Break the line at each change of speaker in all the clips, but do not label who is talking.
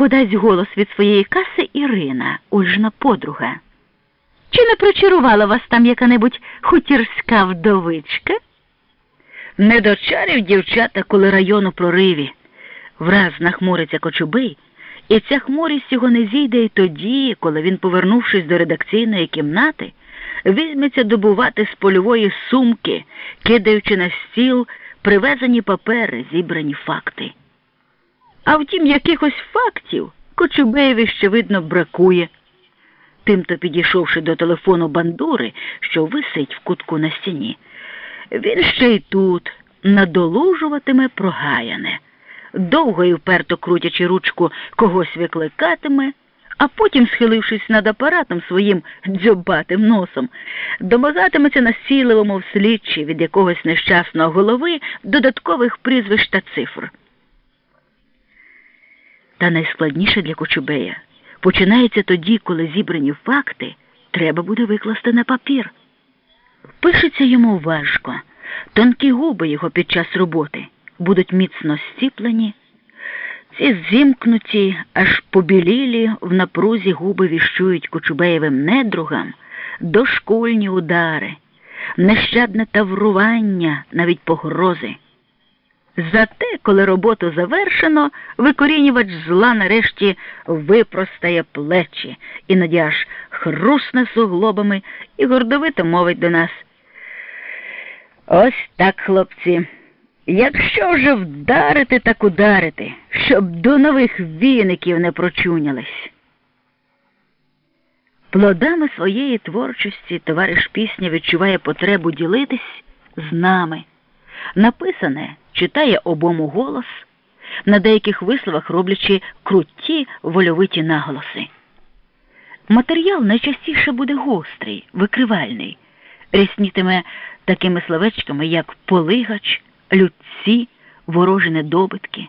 подасть голос від своєї каси Ірина, Ольжна подруга. Чи не прочарувала вас там яка-небудь хутірська вдовичка? Не дочарів дівчата, коли район у прориві. Враз нахмуриться Кочубий, і ця хмурість його не зійде й тоді, коли він, повернувшись до редакційної кімнати, візьметься добувати з польової сумки, кидаючи на стіл привезені папери, зібрані факти. А втім, якихось фактів Кочубеєві ще, видно, бракує. Тимто, підійшовши до телефону бандури, що висить в кутку на стіні, він ще й тут надолужуватиме прогаяне, довго і вперто крутячи ручку, когось викликатиме, а потім, схилившись над апаратом своїм дзьобатим носом, домагатиметься насійливому в слідчі від якогось нещасного голови додаткових прізвищ та цифр. Та найскладніше для Кочубея починається тоді, коли зібрані факти треба буде викласти на папір. Пишеться йому важко, тонкі губи його під час роботи будуть міцно стіплені, ці зімкнуті, аж побілілі в напрузі губи віщують Кочубеєвим недругам дошкульні удари, нещадне таврування, навіть погрози. Зате, коли роботу завершено, викорінювач зла нарешті випростає плечі, іноді аж хрусне суглобами і гордовито мовить до нас. Ось так, хлопці. Якщо вже вдарити, так ударити, щоб до нових віників не прочунялись. Плодами своєї творчості товариш пісня відчуває потребу ділитись з нами. Написане читає обому голос, на деяких висловах роблячи круті вольовиті наголоси. Матеріал найчастіше буде гострий, викривальний, ряснітиме такими словечками, як полигач, людці, ворожі недобитки.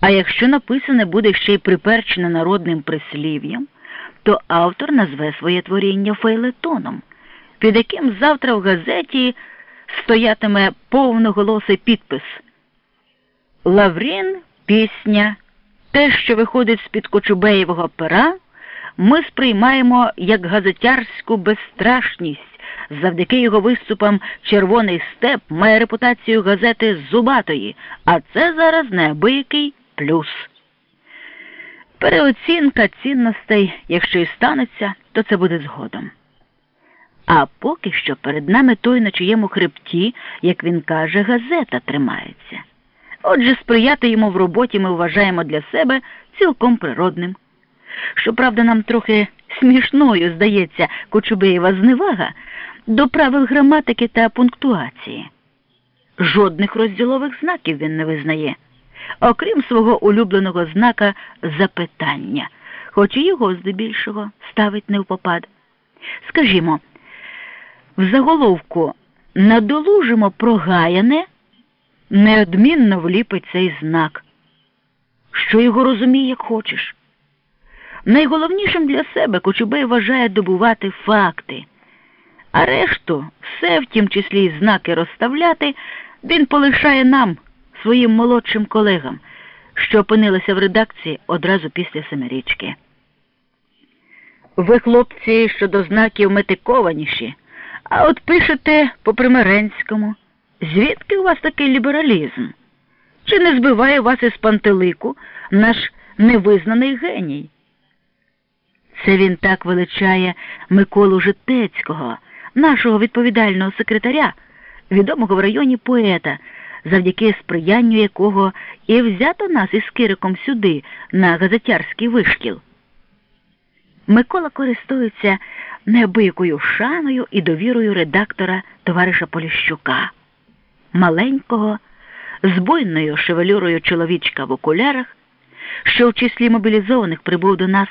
А якщо написане буде ще й приперчене народним прислів'ям, то автор назве своє творіння фейлетоном, під яким завтра в газеті стоятиме повноголосий підпис. Лаврін, пісня, те, що виходить з-під Кочубеєвого пера, ми сприймаємо як газетярську безстрашність. Завдяки його виступам Червоний степ має репутацію газети Зубатої, а це зараз неабиякий плюс. Переоцінка цінностей, якщо і станеться, то це буде згодом. А поки що перед нами той, на чиєму хребті, як він каже, газета тримається. Отже, сприяти йому в роботі ми вважаємо для себе цілком природним. Щоправда, нам трохи смішною здається Кочубеєва зневага до правил граматики та пунктуації. Жодних розділових знаків він не визнає, окрім свого улюбленого знака запитання, хоч і його здебільшого ставить не в попад. Скажімо, в заголовку надолужимо прогаяне, неодмінно вліпить цей знак, що його розуміє, як хочеш. Найголовнішим для себе Кочубей вважає добувати факти, а решту, все в тім числі й знаки розставляти, він полишає нам, своїм молодшим колегам, що опинилися в редакції одразу після семирічки. Ви, хлопці, щодо знаків метикованіші. А от пишете по примиренському. Звідки у вас такий лібералізм? Чи не збиває вас із пантелику наш невизнаний геній? Це він так величає Миколу Житецького, нашого відповідального секретаря, відомого в районі поета, завдяки сприянню якого і взято нас із Кириком сюди, на газетярський вишкіл. Микола користується неабиякою шаною і довірою редактора товариша Поліщука, маленького, з буйною шевелюрою чоловічка в окулярах, що в числі мобілізованих прибув до нас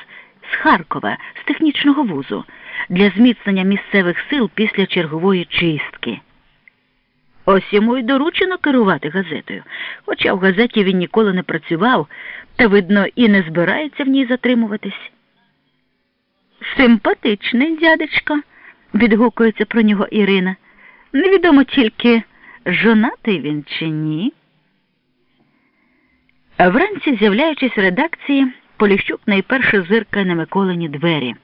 з Харкова, з технічного вузу, для зміцнення місцевих сил після чергової чистки. Ось йому й доручено керувати газетою, хоча в газеті він ніколи не працював та, видно, і не збирається в ній затримуватись. Симпатичний дядечко, відгукується про нього Ірина. Невідомо тільки, жонатий він чи ні. Вранці, з'являючись в редакції, Поліщук найперше зиркає на Миколині двері.